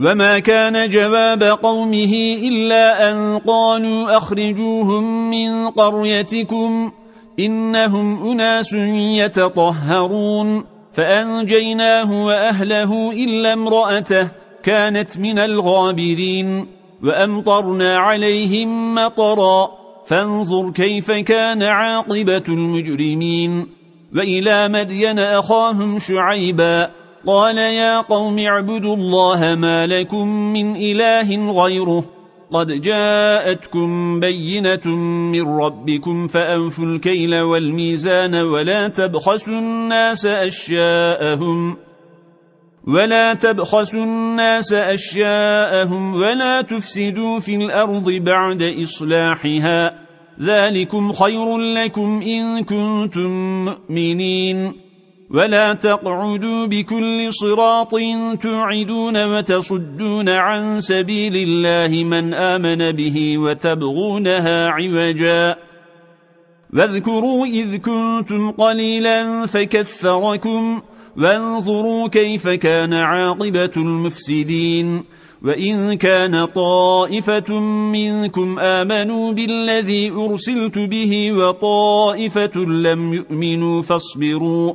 وما كان جواب قومه إلا أن قالوا أخرجوهم من قريتكم إنهم أناس يتطهرون فأنجيناه وأهله إلا امرأته كانت من الغابرين وأمطرنا عليهم مطرا فانظر كيف كان عاقبة المجرمين وإلى مدين أخاهم شعيبا قال يا قوم اعبدوا الله ما لكم من إله غيره. قد جاءتكم بينة من ربكم فأنفوا الكيل والميزان ولا تبخسوا الناس أشياءهم ولا تبخسوا الناس أشياءهم ولا تفسدوا في الأرض بعد إصلاحها. ذلكم خير لكم إن كنتم مؤمنين. ولا تقعدوا بكل صراط تعدون وتصدون عن سبيل الله من آمن به وتبغونها عوجا واذكروا إذ كنتم قليلا فكثركم وانظروا كيف كان عاقبة المفسدين وإن كان طائفة منكم آمنوا بالذي أرسلت به وطائفة لم يؤمنوا فاصبروا